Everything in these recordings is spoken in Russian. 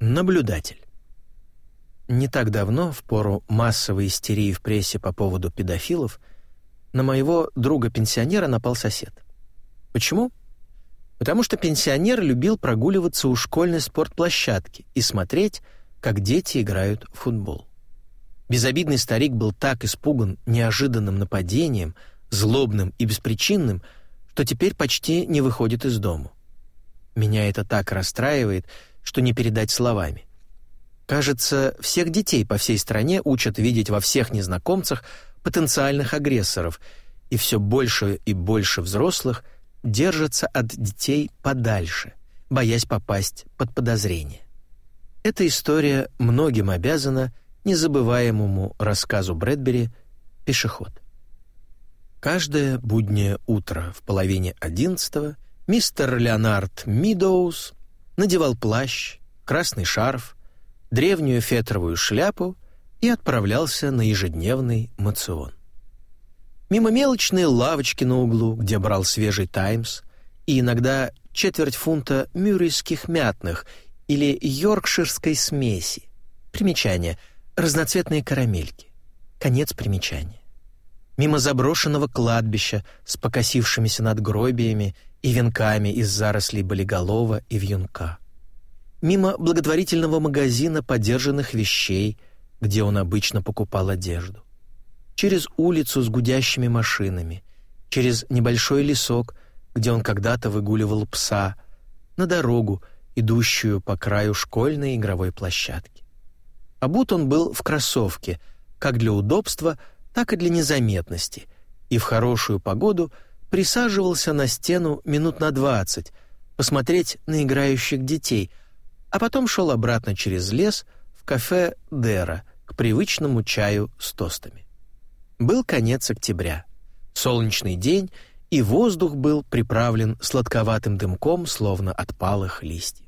Наблюдатель. Не так давно, в пору массовой истерии в прессе по поводу педофилов, на моего друга-пенсионера напал сосед. Почему? Потому что пенсионер любил прогуливаться у школьной спортплощадки и смотреть, как дети играют в футбол. Безобидный старик был так испуган неожиданным нападением, злобным и беспричинным, что теперь почти не выходит из дому. Меня это так расстраивает, что не передать словами. Кажется, всех детей по всей стране учат видеть во всех незнакомцах потенциальных агрессоров, и все больше и больше взрослых держатся от детей подальше, боясь попасть под подозрение. Эта история многим обязана незабываемому рассказу Брэдбери «Пешеход». Каждое буднее утро в половине одиннадцатого мистер Леонард Мидоуз надевал плащ, красный шарф, древнюю фетровую шляпу и отправлялся на ежедневный мацион. Мимо мелочной лавочки на углу, где брал свежий «Таймс», и иногда четверть фунта мюррейских мятных или йоркширской смеси. Примечание. Разноцветные карамельки. Конец примечания. Мимо заброшенного кладбища с покосившимися надгробиями и венками из зарослей болиголова и вьюнка. Мимо благотворительного магазина подержанных вещей, где он обычно покупал одежду. Через улицу с гудящими машинами, через небольшой лесок, где он когда-то выгуливал пса, на дорогу, идущую по краю школьной игровой площадки. Обут он был в кроссовке, как для удобства, так и для незаметности, и в хорошую погоду присаживался на стену минут на двадцать, посмотреть на играющих детей, а потом шел обратно через лес в кафе «Дера» к привычному чаю с тостами. Был конец октября, солнечный день, и воздух был приправлен сладковатым дымком, словно от палых листьев.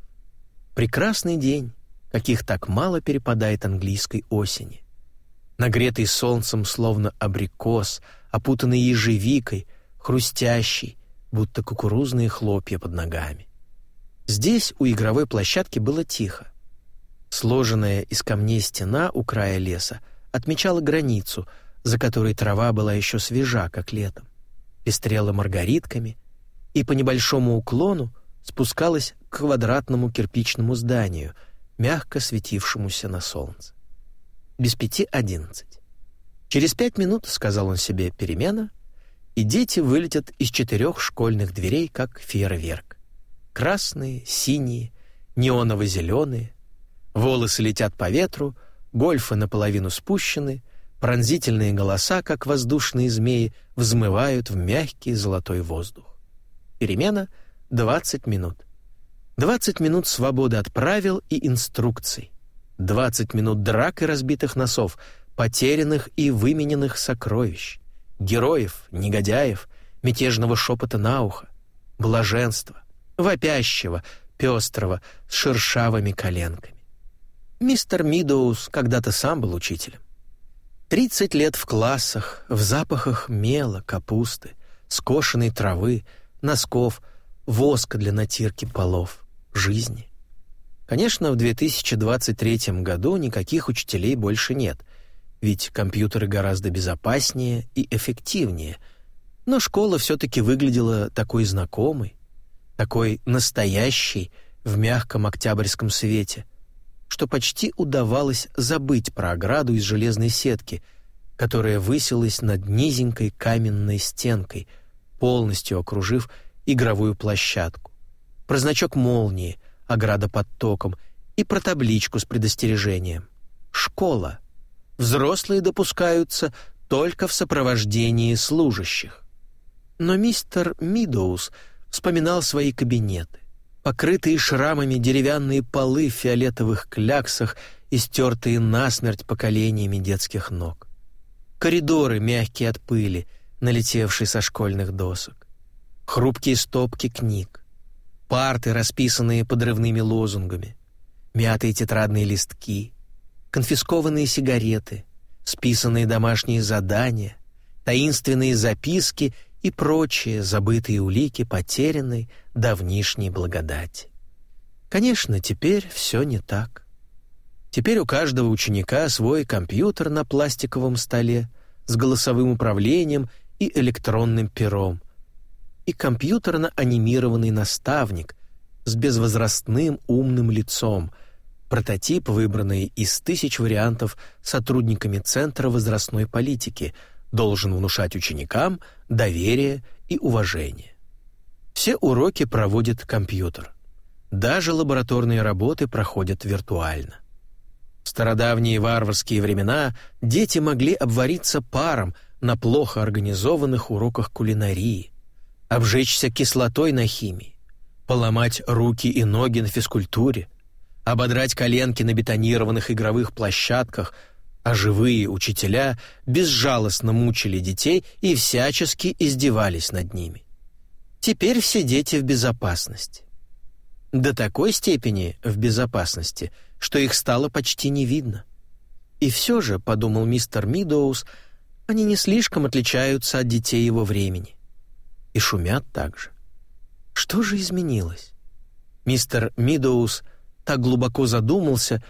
Прекрасный день, каких так мало перепадает английской осени. Нагретый солнцем, словно абрикос, опутанный ежевикой, хрустящий, будто кукурузные хлопья под ногами. Здесь у игровой площадки было тихо. Сложенная из камней стена у края леса отмечала границу, за которой трава была еще свежа, как летом, пестрела маргаритками и по небольшому уклону спускалась к квадратному кирпичному зданию, мягко светившемуся на солнце. Без пяти одиннадцать. Через пять минут, сказал он себе, перемена, и дети вылетят из четырех школьных дверей, как фейерверк. Красные, синие, неоново-зеленые. Волосы летят по ветру, гольфы наполовину спущены, пронзительные голоса, как воздушные змеи, взмывают в мягкий золотой воздух. Перемена — 20 минут. 20 минут свободы от правил и инструкций. 20 минут драк и разбитых носов, потерянных и вымененных сокровищ, героев, негодяев, мятежного шепота на ухо, блаженства, вопящего, пестрого, с шершавыми коленками. Мистер Мидоус когда-то сам был учителем. Тридцать лет в классах, в запахах мела, капусты, скошенной травы, носков, воска для натирки полов, жизни. Конечно, в 2023 году никаких учителей больше нет, ведь компьютеры гораздо безопаснее и эффективнее, но школа все-таки выглядела такой знакомой, такой настоящий в мягком октябрьском свете, что почти удавалось забыть про ограду из железной сетки, которая высилась над низенькой каменной стенкой, полностью окружив игровую площадку, про значок молнии, ограда под током и про табличку с предостережением. «Школа. Взрослые допускаются только в сопровождении служащих». Но мистер Мидоус — вспоминал свои кабинеты, покрытые шрамами деревянные полы в фиолетовых кляксах и стертые насмерть поколениями детских ног. Коридоры, мягкие от пыли, налетевшей со школьных досок. Хрупкие стопки книг. Парты, расписанные подрывными лозунгами. Мятые тетрадные листки. Конфискованные сигареты. Списанные домашние задания. Таинственные записки и прочие забытые улики потерянной давнишней благодати. Конечно, теперь все не так. Теперь у каждого ученика свой компьютер на пластиковом столе с голосовым управлением и электронным пером. И компьютерно-анимированный наставник с безвозрастным умным лицом, прототип, выбранный из тысяч вариантов сотрудниками Центра возрастной политики, должен внушать ученикам доверие и уважение. Все уроки проводит компьютер. Даже лабораторные работы проходят виртуально. В стародавние варварские времена дети могли обвариться паром на плохо организованных уроках кулинарии, обжечься кислотой на химии, поломать руки и ноги на физкультуре, ободрать коленки на бетонированных игровых площадках, а живые учителя безжалостно мучили детей и всячески издевались над ними. Теперь все дети в безопасности. До такой степени в безопасности, что их стало почти не видно. И все же, подумал мистер Мидоуз, они не слишком отличаются от детей его времени. И шумят так же. Что же изменилось? Мистер Мидоуз так глубоко задумался,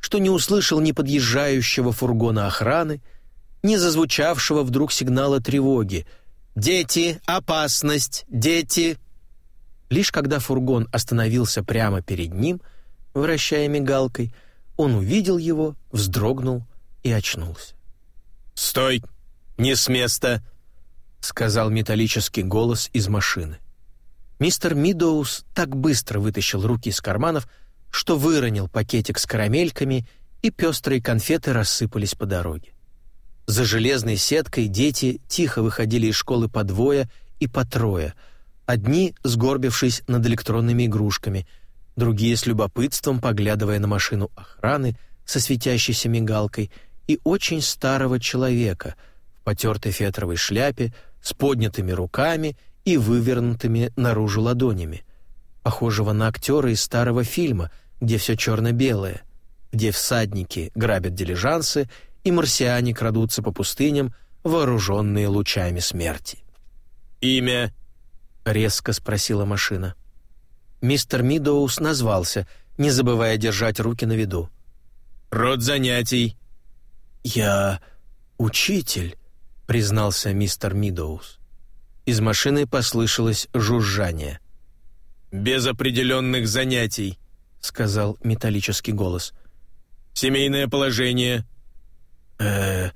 что не услышал ни подъезжающего фургона охраны, ни зазвучавшего вдруг сигнала тревоги «Дети! Опасность! Дети!» Лишь когда фургон остановился прямо перед ним, вращая мигалкой, он увидел его, вздрогнул и очнулся. «Стой! Не с места!» — сказал металлический голос из машины. Мистер Мидоус так быстро вытащил руки из карманов, что выронил пакетик с карамельками, и пестрые конфеты рассыпались по дороге. За железной сеткой дети тихо выходили из школы по двое и по трое, одни сгорбившись над электронными игрушками, другие с любопытством поглядывая на машину охраны со светящейся мигалкой и очень старого человека в потертой фетровой шляпе с поднятыми руками и вывернутыми наружу ладонями, похожего на актера из старого фильма, где все черно-белое, где всадники грабят дилижансы и марсиане крадутся по пустыням, вооруженные лучами смерти. «Имя?» — резко спросила машина. Мистер Мидоус назвался, не забывая держать руки на виду. «Род занятий?» «Я учитель», — признался мистер Мидоус. Из машины послышалось жужжание. «Без определенных занятий», — сказал металлический голос. «Семейное положение». «Э,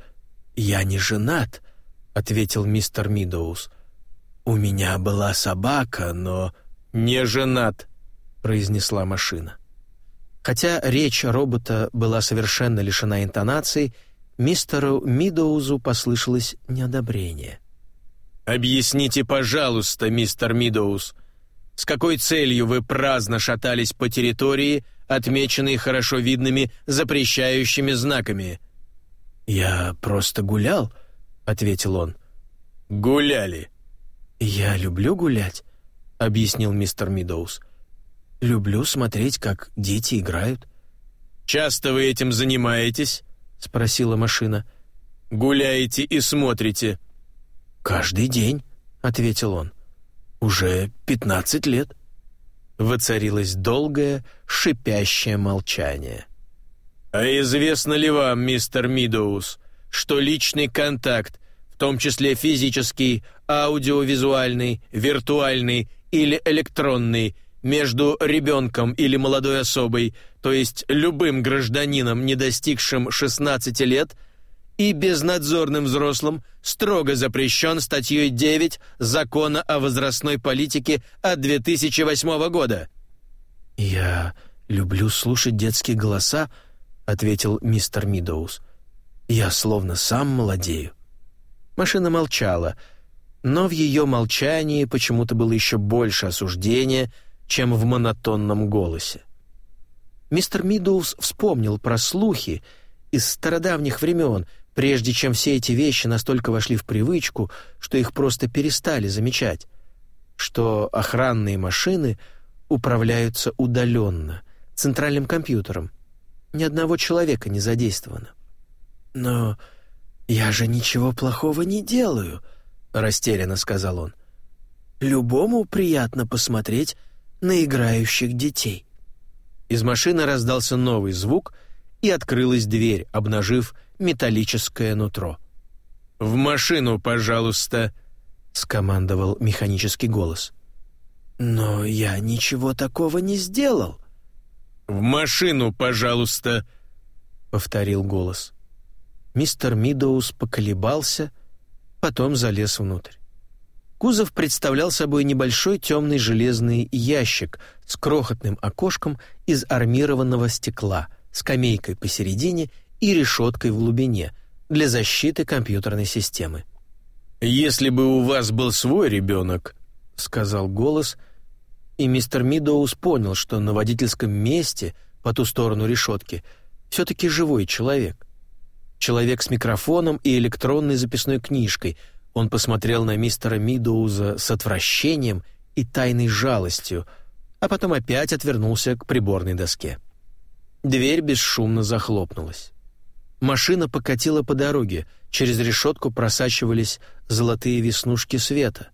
я не женат», — ответил мистер Мидоус. «У меня была собака, но...» «Не женат», — произнесла машина. Хотя речь робота была совершенно лишена интонаций, мистеру Мидоузу послышалось неодобрение. «Объясните, пожалуйста, мистер Мидоус, с какой целью вы праздно шатались по территории, отмеченной хорошо видными запрещающими знаками?» «Я просто гулял», — ответил он. «Гуляли?» «Я люблю гулять», — объяснил мистер Мидоус. «Люблю смотреть, как дети играют». «Часто вы этим занимаетесь?» — спросила машина. «Гуляете и смотрите». «Каждый день», — ответил он. «Уже пятнадцать лет». Воцарилось долгое, шипящее молчание. «А известно ли вам, мистер Мидоус, что личный контакт, в том числе физический, аудиовизуальный, виртуальный или электронный, между ребенком или молодой особой, то есть любым гражданином, не достигшим 16 лет – и безнадзорным взрослым строго запрещен статьей 9 Закона о возрастной политике от 2008 года». «Я люблю слушать детские голоса», — ответил мистер Мидоус. «Я словно сам молодею». Машина молчала, но в ее молчании почему-то было еще больше осуждения, чем в монотонном голосе. Мистер Мидоус вспомнил про слухи из стародавних времен — прежде чем все эти вещи настолько вошли в привычку, что их просто перестали замечать, что охранные машины управляются удаленно, центральным компьютером. Ни одного человека не задействовано. «Но я же ничего плохого не делаю», — растерянно сказал он. «Любому приятно посмотреть на играющих детей». Из машины раздался новый звук — и открылась дверь, обнажив металлическое нутро. «В машину, пожалуйста», — скомандовал механический голос. «Но я ничего такого не сделал». «В машину, пожалуйста», — повторил голос. Мистер Мидоус поколебался, потом залез внутрь. Кузов представлял собой небольшой темный железный ящик с крохотным окошком из армированного стекла, скамейкой посередине и решеткой в глубине для защиты компьютерной системы. «Если бы у вас был свой ребенок», — сказал голос, и мистер Мидоус понял, что на водительском месте по ту сторону решетки все-таки живой человек. Человек с микрофоном и электронной записной книжкой — он посмотрел на мистера Мидоуза с отвращением и тайной жалостью, а потом опять отвернулся к приборной доске. Дверь бесшумно захлопнулась. Машина покатила по дороге, через решетку просачивались золотые веснушки света.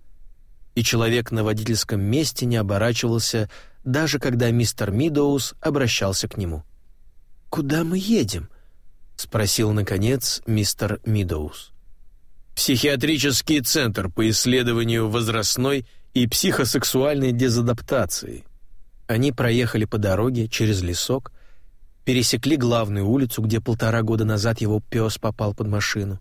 И человек на водительском месте не оборачивался, даже когда мистер Мидоуз обращался к нему. «Куда мы едем?» — спросил, наконец, мистер Мидоуз психиатрический центр по исследованию возрастной и психосексуальной дезадаптации. Они проехали по дороге через лесок, пересекли главную улицу, где полтора года назад его пес попал под машину.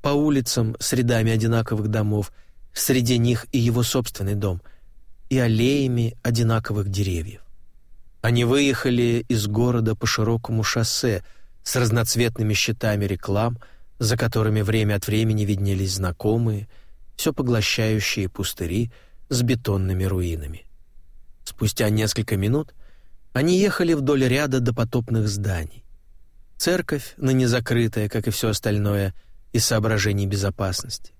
По улицам с рядами одинаковых домов, среди них и его собственный дом, и аллеями одинаковых деревьев. Они выехали из города по широкому шоссе с разноцветными щитами реклам — за которыми время от времени виднелись знакомые, все поглощающие пустыри с бетонными руинами. Спустя несколько минут они ехали вдоль ряда допотопных зданий. Церковь, ныне закрытая, как и все остальное, из соображений безопасности.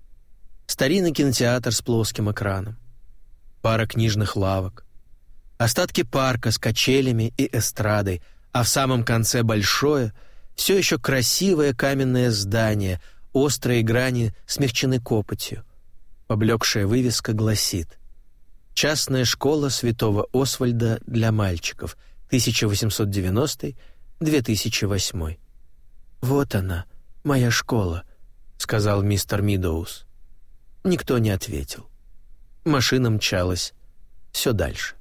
Старинный кинотеатр с плоским экраном. Пара книжных лавок. Остатки парка с качелями и эстрадой, а в самом конце большое — все еще красивое каменное здание, острые грани смягчены копотью. Поблекшая вывеска гласит «Частная школа святого Освальда для мальчиков, 1890-2008». «Вот она, моя школа», — сказал мистер Мидоус. Никто не ответил. Машина мчалась все дальше.